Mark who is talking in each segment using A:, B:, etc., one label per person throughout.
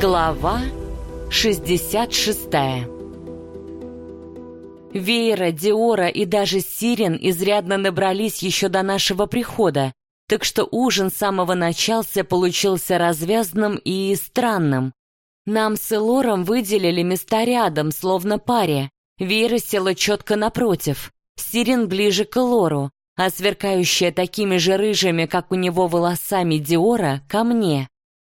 A: Глава 66 Веера, Диора и даже Сирен изрядно набрались еще до нашего прихода, так что ужин с самого начала получился развязным и странным. Нам с Элором выделили места рядом, словно паре. Вера села четко напротив, Сирен ближе к Элору, а сверкающая такими же рыжими, как у него волосами Диора, ко мне.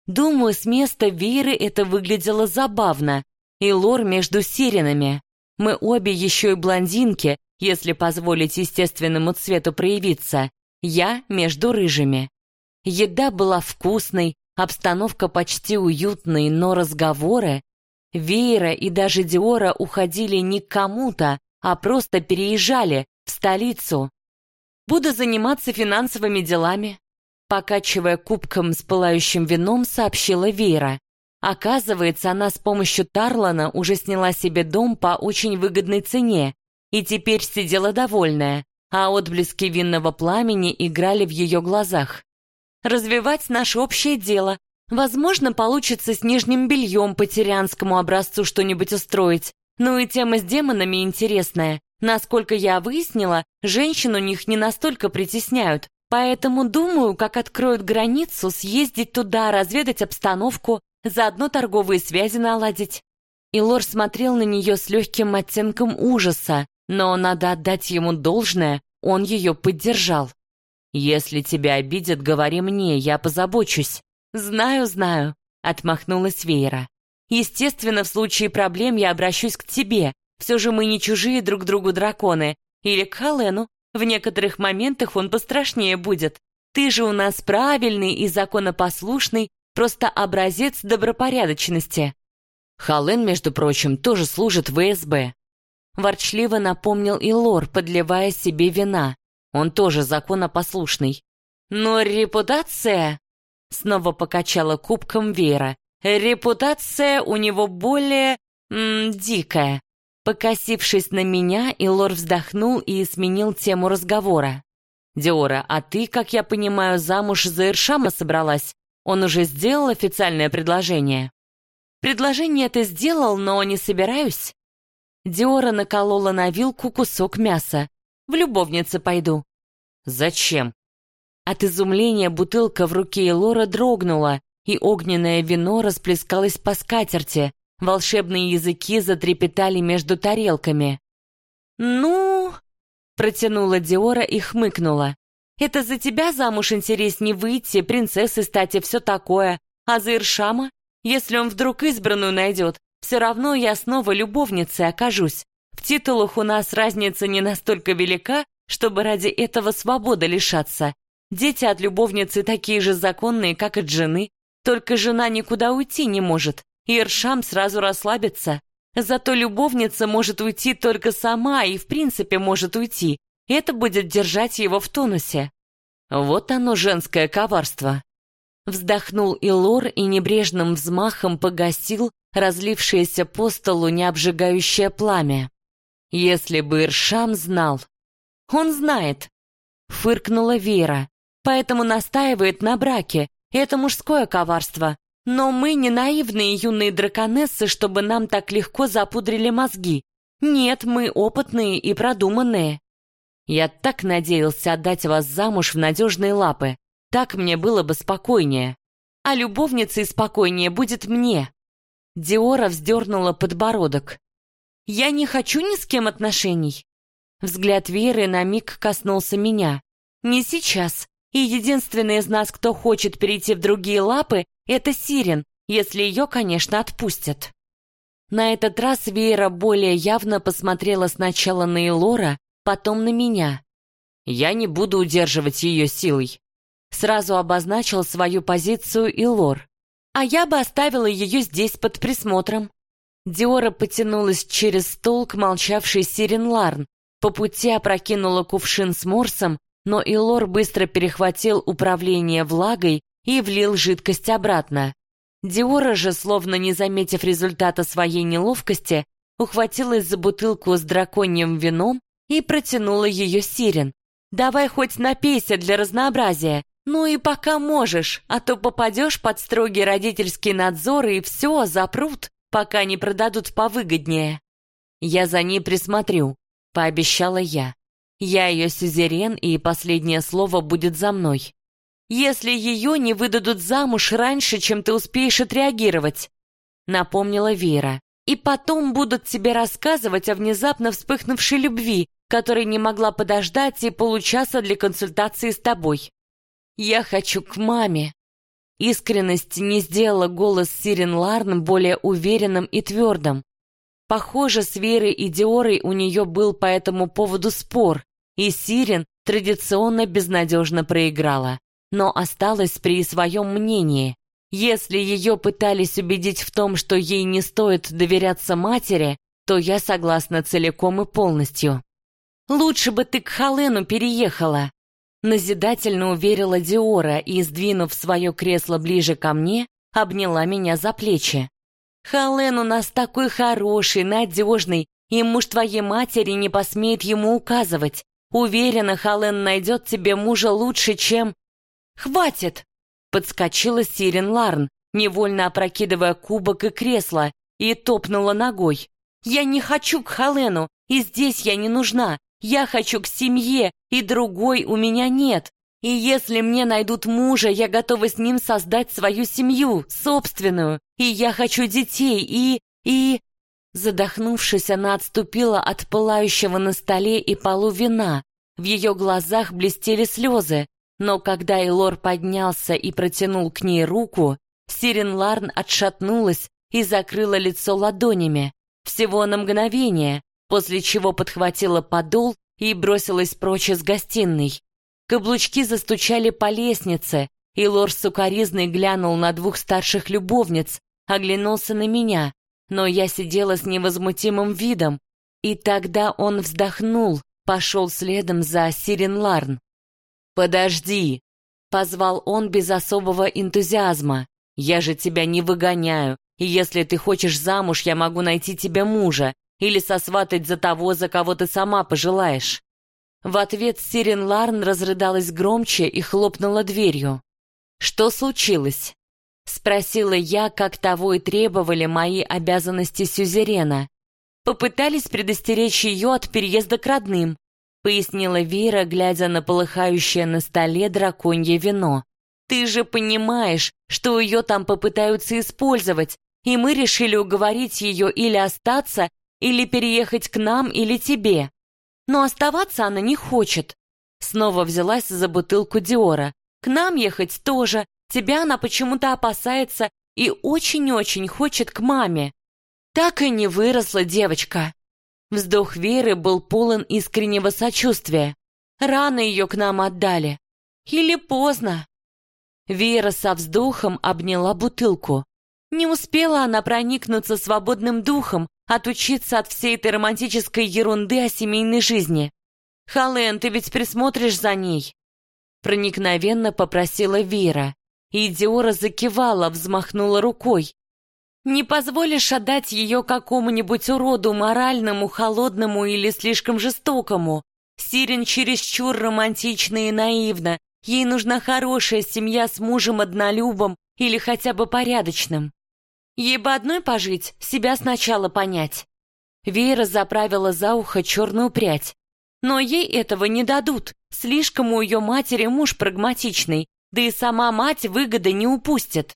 A: Думаю, с места Веры это выглядело забавно, и Лор между сиренами. Мы обе еще и блондинки, если позволить естественному цвету проявиться. Я между рыжими. Еда была вкусной, обстановка почти уютной, но разговоры... Веера и даже Диора уходили не к кому-то, а просто переезжали в столицу. Буду заниматься финансовыми делами. Покачивая кубком с пылающим вином, сообщила Вера. Оказывается, она с помощью Тарлана уже сняла себе дом по очень выгодной цене и теперь сидела довольная, а отблески винного пламени играли в ее глазах. Развивать наше общее дело. Возможно, получится с нижним бельем по тирианскому образцу что-нибудь устроить. Ну и тема с демонами интересная. Насколько я выяснила, женщин у них не настолько притесняют, поэтому думаю, как откроют границу, съездить туда, разведать обстановку, заодно торговые связи наладить. И Лор смотрел на нее с легким оттенком ужаса, но надо отдать ему должное, он ее поддержал. «Если тебя обидят, говори мне, я позабочусь». «Знаю, знаю», — отмахнулась Вейра. Естественно, в случае проблем я обращусь к тебе. Все же мы не чужие друг другу драконы. Или к Халену. В некоторых моментах он пострашнее будет. Ты же у нас правильный и законопослушный, просто образец добропорядочности. Хален, между прочим, тоже служит в ВСБ. Ворчливо напомнил и Лор, подливая себе вина. Он тоже законопослушный. Но репутация... Снова покачала кубком Вера. Репутация у него более... М, дикая. Покосившись на меня, Илор вздохнул и сменил тему разговора. «Диора, а ты, как я понимаю, замуж за Иршама собралась? Он уже сделал официальное предложение?» «Предложение ты сделал, но не собираюсь». Диора наколола на вилку кусок мяса. «В любовнице пойду». «Зачем?» От изумления бутылка в руке Элора дрогнула, и огненное вино расплескалось по скатерти, волшебные языки затрепетали между тарелками. «Ну...» — протянула Диора и хмыкнула. «Это за тебя замуж интереснее выйти, принцессой стать и все такое, а за Иршама, если он вдруг избранную найдет, все равно я снова любовницей окажусь. В титулах у нас разница не настолько велика, чтобы ради этого свободы лишаться. Дети от любовницы такие же законные, как от жены, только жена никуда уйти не может, и Иршам сразу расслабится. Зато любовница может уйти только сама и в принципе может уйти. Это будет держать его в тонусе. Вот оно женское коварство. Вздохнул Илор и небрежным взмахом погасил разлившееся по столу необжигающее пламя. Если бы Иршам знал. Он знает. Фыркнула Вера, поэтому настаивает на браке, это мужское коварство. Но мы не наивные юные драконессы, чтобы нам так легко запудрили мозги. Нет, мы опытные и продуманные. Я так надеялся отдать вас замуж в надежные лапы. Так мне было бы спокойнее. А любовницей спокойнее будет мне. Диора вздернула подбородок. Я не хочу ни с кем отношений. Взгляд Веры на миг коснулся меня. Не сейчас. И единственный из нас, кто хочет перейти в другие лапы, это Сирен, если ее, конечно, отпустят. На этот раз Вейра более явно посмотрела сначала на Элора, потом на меня. Я не буду удерживать ее силой. Сразу обозначил свою позицию Илор. А я бы оставила ее здесь под присмотром. Диора потянулась через стол к молчавшей Сирен Ларн, по пути опрокинула кувшин с морсом но Илор быстро перехватил управление влагой и влил жидкость обратно. Диора же, словно не заметив результата своей неловкости, ухватилась за бутылку с драконьим вином и протянула ее Сирен. «Давай хоть напейся для разнообразия. «Ну и пока можешь, а то попадешь под строгий родительский надзор и все, запрут, пока не продадут повыгоднее». «Я за ней присмотрю», — пообещала я. «Я ее сюзерен, и последнее слово будет за мной. Если ее не выдадут замуж раньше, чем ты успеешь отреагировать», — напомнила Вера. «И потом будут тебе рассказывать о внезапно вспыхнувшей любви, которая не могла подождать и получаса для консультации с тобой. Я хочу к маме». Искренность не сделала голос Сирен Ларн более уверенным и твердым. Похоже, с Верой и Диорой у нее был по этому поводу спор, и Сирен традиционно безнадежно проиграла, но осталась при своем мнении. Если ее пытались убедить в том, что ей не стоит доверяться матери, то я согласна целиком и полностью. «Лучше бы ты к Халену переехала», назидательно уверила Диора и, сдвинув свое кресло ближе ко мне, обняла меня за плечи. «Хален у нас такой хороший, надежный, и муж твоей матери не посмеет ему указывать. Уверена, Хален найдет тебе мужа лучше, чем...» «Хватит!» — подскочила Сирен Ларн, невольно опрокидывая кубок и кресло, и топнула ногой. «Я не хочу к Халену, и здесь я не нужна. Я хочу к семье, и другой у меня нет. И если мне найдут мужа, я готова с ним создать свою семью, собственную. И я хочу детей, и... и...» Задохнувшись, она отступила от пылающего на столе и полу вина. В ее глазах блестели слезы. Но когда Элор поднялся и протянул к ней руку, Сирен Ларн отшатнулась и закрыла лицо ладонями. Всего на мгновение, после чего подхватила подол и бросилась прочь из гостиной. Каблучки застучали по лестнице, и лор сукоризный глянул на двух старших любовниц, оглянулся на меня, но я сидела с невозмутимым видом, и тогда он вздохнул, пошел следом за Сирен Ларн. «Подожди!» — позвал он без особого энтузиазма. «Я же тебя не выгоняю, и если ты хочешь замуж, я могу найти тебе мужа, или сосватать за того, за кого ты сама пожелаешь». В ответ Сирен Ларн разрыдалась громче и хлопнула дверью. «Что случилось?» — спросила я, как того и требовали мои обязанности сюзерена. «Попытались предостеречь ее от переезда к родным», — пояснила Вера, глядя на полыхающее на столе драконье вино. «Ты же понимаешь, что ее там попытаются использовать, и мы решили уговорить ее или остаться, или переехать к нам, или тебе. Но оставаться она не хочет. Снова взялась за бутылку Диора. К нам ехать тоже. Тебя она почему-то опасается и очень-очень хочет к маме. Так и не выросла девочка. Вздох Веры был полон искреннего сочувствия. Рано ее к нам отдали. Или поздно. Вера со вздохом обняла бутылку. Не успела она проникнуться свободным духом, отучиться от всей этой романтической ерунды о семейной жизни. «Хален, ты ведь присмотришь за ней?» Проникновенно попросила Вера, и Диора закивала, взмахнула рукой. «Не позволишь отдать ее какому-нибудь уроду моральному, холодному или слишком жестокому? Сирен чересчур романтична и наивна. Ей нужна хорошая семья с мужем-однолюбом или хотя бы порядочным. Ей бы одной пожить, себя сначала понять. Вера заправила за ухо черную прядь. Но ей этого не дадут. Слишком у ее матери муж прагматичный, да и сама мать выгоды не упустит.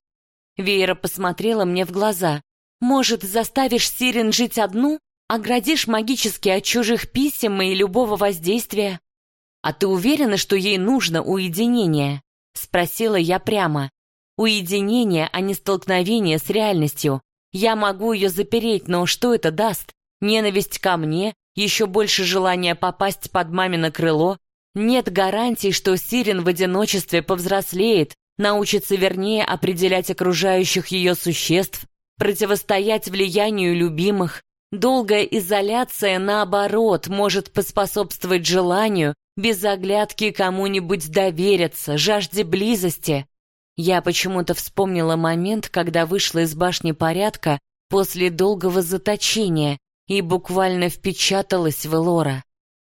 A: Вера посмотрела мне в глаза. Может, заставишь Сирен жить одну? Оградишь магически от чужих писем и любого воздействия? А ты уверена, что ей нужно уединение? Спросила я прямо. Уединение, а не столкновение с реальностью. Я могу ее запереть, но что это даст? Ненависть ко мне? Еще больше желания попасть под мамино крыло? Нет гарантий, что Сирен в одиночестве повзрослеет, научится вернее определять окружающих ее существ, противостоять влиянию любимых. Долгая изоляция, наоборот, может поспособствовать желанию без оглядки кому-нибудь довериться, жажде близости. Я почему-то вспомнила момент, когда вышла из башни порядка после долгого заточения и буквально впечаталась в Элора.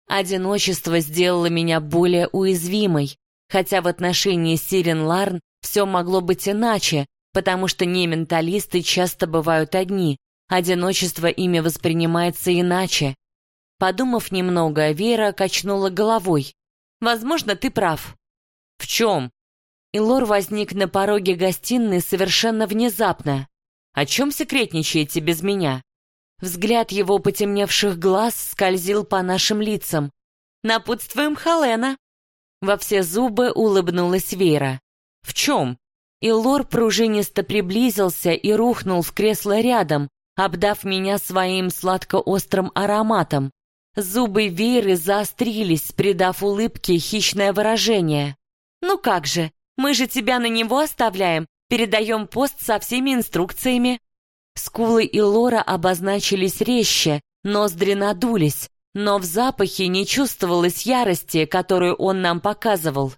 A: Одиночество сделало меня более уязвимой. Хотя в отношении Сирен Ларн все могло быть иначе, потому что не менталисты часто бывают одни, одиночество ими воспринимается иначе. Подумав немного, Вера качнула головой. «Возможно, ты прав». «В чем?» И Лор возник на пороге гостиной совершенно внезапно. «О чем секретничаете без меня?» Взгляд его потемневших глаз скользил по нашим лицам. «Напутствуем Халена!» Во все зубы улыбнулась Вера. «В чем?» И Лор пружинисто приблизился и рухнул в кресло рядом, обдав меня своим сладко-острым ароматом. Зубы Веры заострились, придав улыбке хищное выражение. «Ну как же, мы же тебя на него оставляем, передаем пост со всеми инструкциями». Скулы и Лора обозначились резче, ноздри надулись, но в запахе не чувствовалось ярости, которую он нам показывал.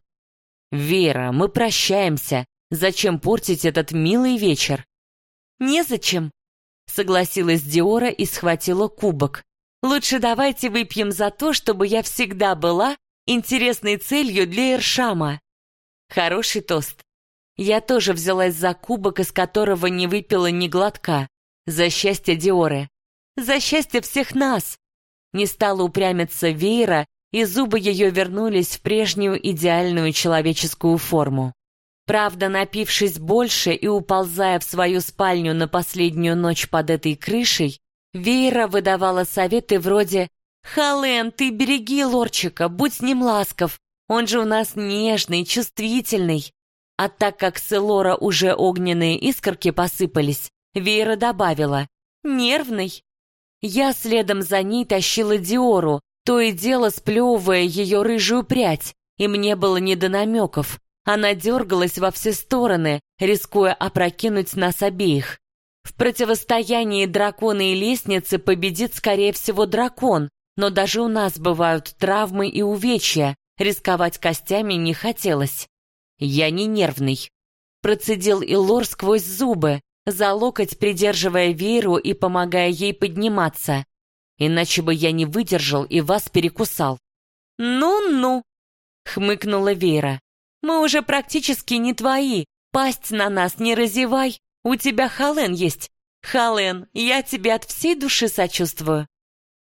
A: «Вера, мы прощаемся. Зачем портить этот милый вечер?» «Незачем», — согласилась Диора и схватила кубок. «Лучше давайте выпьем за то, чтобы я всегда была интересной целью для Иршама». Хороший тост. Я тоже взялась за кубок, из которого не выпила ни глотка. За счастье Диоры. За счастье всех нас. Не стала упрямиться Вейра, и зубы ее вернулись в прежнюю идеальную человеческую форму. Правда, напившись больше и уползая в свою спальню на последнюю ночь под этой крышей, Вейра выдавала советы вроде «Хален, ты береги лорчика, будь с ним ласков, он же у нас нежный, чувствительный». А так как с Элора уже огненные искорки посыпались, Вера добавила «нервный». Я следом за ней тащила Диору, то и дело сплевывая ее рыжую прядь, и мне было не до намеков. Она дергалась во все стороны, рискуя опрокинуть нас обеих. В противостоянии дракона и лестницы победит, скорее всего, дракон, но даже у нас бывают травмы и увечья, рисковать костями не хотелось. «Я не нервный», — процедил Илор сквозь зубы, за локоть придерживая Веру и помогая ей подниматься. Иначе бы я не выдержал и вас перекусал. «Ну-ну», — хмыкнула Вера. «Мы уже практически не твои. Пасть на нас не разевай. У тебя Хален есть. Хален, я тебе от всей души сочувствую».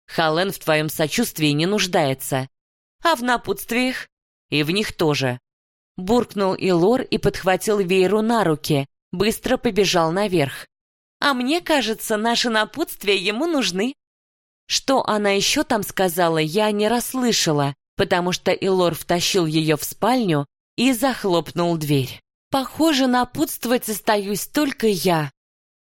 A: «Хален в твоем сочувствии не нуждается». «А в напутствиях?» «И в них тоже». Буркнул Илор и подхватил Вейру на руки, быстро побежал наверх. А мне кажется, наши напутствия ему нужны. Что она еще там сказала, я не расслышала, потому что Илор втащил ее в спальню и захлопнул дверь. Похоже, напутствовать остаюсь только я.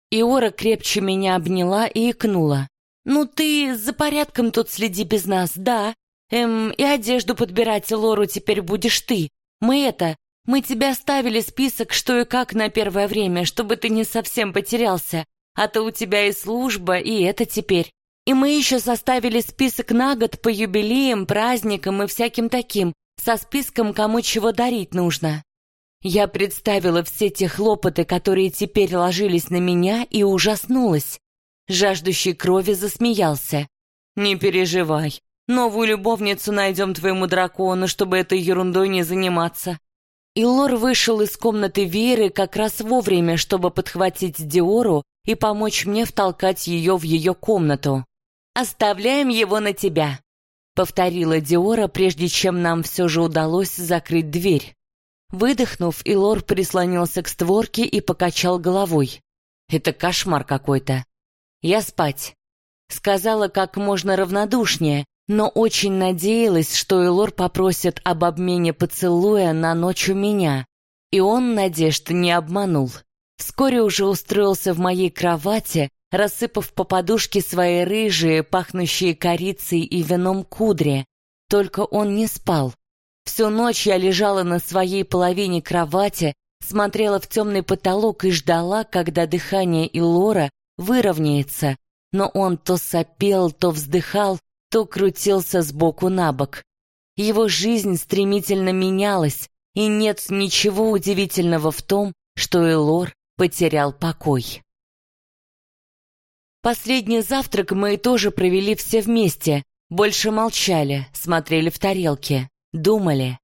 A: Иора крепче меня обняла и икнула. «Ну ты за порядком тут следи без нас, да? Эм, и одежду подбирать Лору теперь будешь ты. Мы это, мы тебе оставили список, что и как на первое время, чтобы ты не совсем потерялся. А то у тебя и служба, и это теперь. И мы еще составили список на год по юбилеям, праздникам и всяким таким, со списком, кому чего дарить нужно. Я представила все те хлопоты, которые теперь ложились на меня, и ужаснулась. Жаждущий крови засмеялся. «Не переживай, новую любовницу найдем твоему дракону, чтобы этой ерундой не заниматься. Илор вышел из комнаты Веры как раз вовремя, чтобы подхватить Диору и помочь мне втолкать ее в ее комнату. «Оставляем его на тебя», — повторила Диора, прежде чем нам все же удалось закрыть дверь. Выдохнув, Илор прислонился к створке и покачал головой. «Это кошмар какой-то. Я спать», — сказала как можно равнодушнее, но очень надеялась, что Элор попросит об обмене поцелуя на ночь у меня. И он надежд не обманул. Вскоре уже устроился в моей кровати, рассыпав по подушке свои рыжие, пахнущие корицей и вином кудри. Только он не спал. Всю ночь я лежала на своей половине кровати, смотрела в темный потолок и ждала, когда дыхание Илора выровняется, но он то сопел, то вздыхал, то крутился с боку на бок. Его жизнь стремительно менялась, и нет ничего удивительного в том, что Элор потерял покой. Последний завтрак мы тоже провели все вместе, больше молчали, смотрели в тарелки, думали.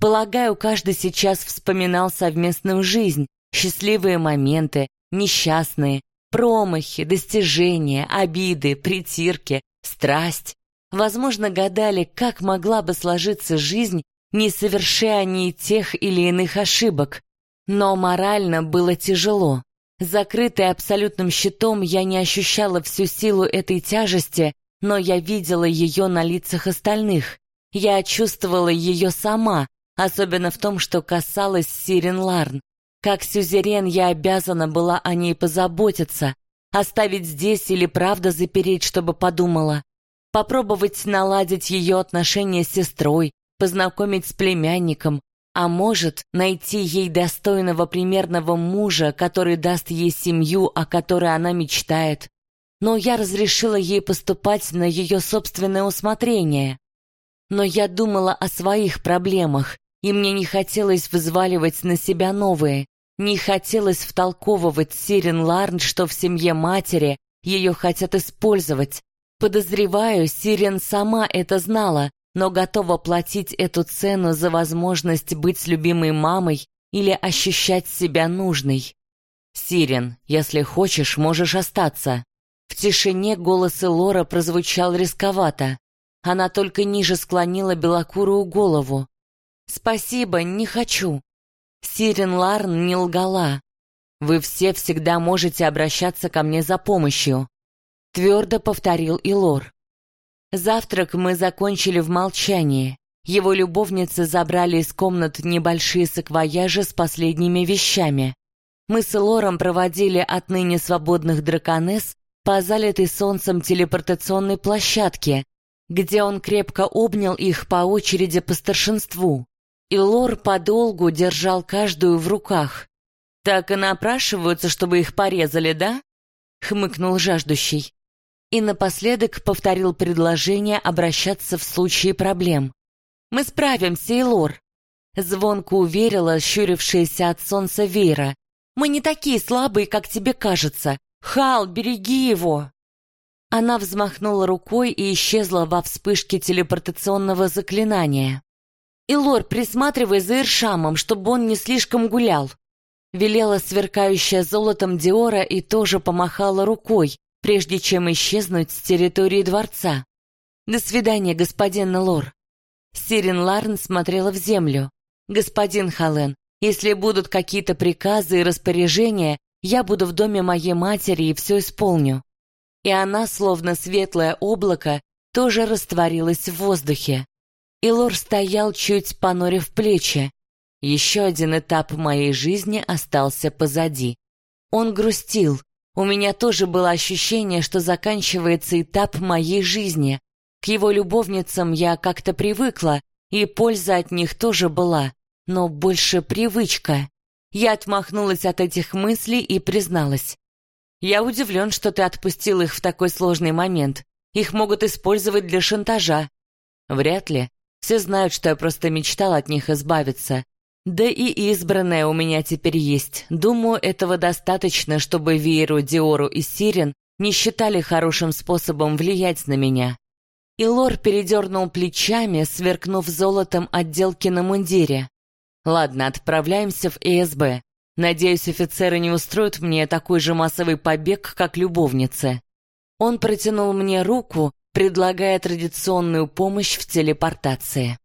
A: Полагаю, каждый сейчас вспоминал совместную жизнь, счастливые моменты, несчастные, промахи, достижения, обиды, притирки, страсть. Возможно, гадали, как могла бы сложиться жизнь, не совершая они тех или иных ошибок. Но морально было тяжело. Закрытая абсолютным щитом, я не ощущала всю силу этой тяжести, но я видела ее на лицах остальных. Я чувствовала ее сама, особенно в том, что касалось Сирен Ларн. Как сюзерен я обязана была о ней позаботиться, оставить здесь или правда запереть, чтобы подумала. Попробовать наладить ее отношения с сестрой, познакомить с племянником, а может, найти ей достойного примерного мужа, который даст ей семью, о которой она мечтает. Но я разрешила ей поступать на ее собственное усмотрение. Но я думала о своих проблемах, и мне не хотелось взваливать на себя новые. Не хотелось втолковывать Сирен Ларн, что в семье матери ее хотят использовать. Подозреваю, Сирен сама это знала, но готова платить эту цену за возможность быть любимой мамой или ощущать себя нужной. «Сирен, если хочешь, можешь остаться». В тишине голос Лора прозвучал рисковато. Она только ниже склонила белокурую голову. «Спасибо, не хочу». Сирен Ларн не лгала. «Вы все всегда можете обращаться ко мне за помощью», — твердо повторил Илор. Завтрак мы закончили в молчании. Его любовницы забрали из комнат небольшие саквояжи с последними вещами. Мы с Лором проводили отныне свободных драконесс по залитой солнцем телепортационной площадке, где он крепко обнял их по очереди по старшинству. И Лор подолгу держал каждую в руках. «Так и напрашиваются, чтобы их порезали, да?» — хмыкнул жаждущий и напоследок повторил предложение обращаться в случае проблем. «Мы справимся, Элор», — звонко уверила щурившаяся от солнца Вера. «Мы не такие слабые, как тебе кажется. Хал, береги его!» Она взмахнула рукой и исчезла во вспышке телепортационного заклинания. «Илор, присматривай за Иршамом, чтобы он не слишком гулял», велела сверкающая золотом Диора и тоже помахала рукой, прежде чем исчезнуть с территории дворца. «До свидания, господин Лор». Сирен Ларн смотрела в землю. «Господин Хален, если будут какие-то приказы и распоряжения, я буду в доме моей матери и все исполню». И она, словно светлое облако, тоже растворилась в воздухе. И Лор стоял, чуть понурив плечи. Еще один этап моей жизни остался позади. Он грустил, у меня тоже было ощущение, что заканчивается этап моей жизни. К его любовницам я как-то привыкла, и польза от них тоже была, но больше привычка. Я отмахнулась от этих мыслей и призналась. Я удивлен, что ты отпустил их в такой сложный момент. Их могут использовать для шантажа. Вряд ли. Все знают, что я просто мечтал от них избавиться. Да и избранная у меня теперь есть. Думаю, этого достаточно, чтобы Вееру, Диору и Сирен не считали хорошим способом влиять на меня. И Лор передернул плечами, сверкнув золотом отделки на мундире. Ладно, отправляемся в ЭСБ. Надеюсь, офицеры не устроят мне такой же массовый побег, как любовницы. Он протянул мне руку, предлагая традиционную помощь в телепортации.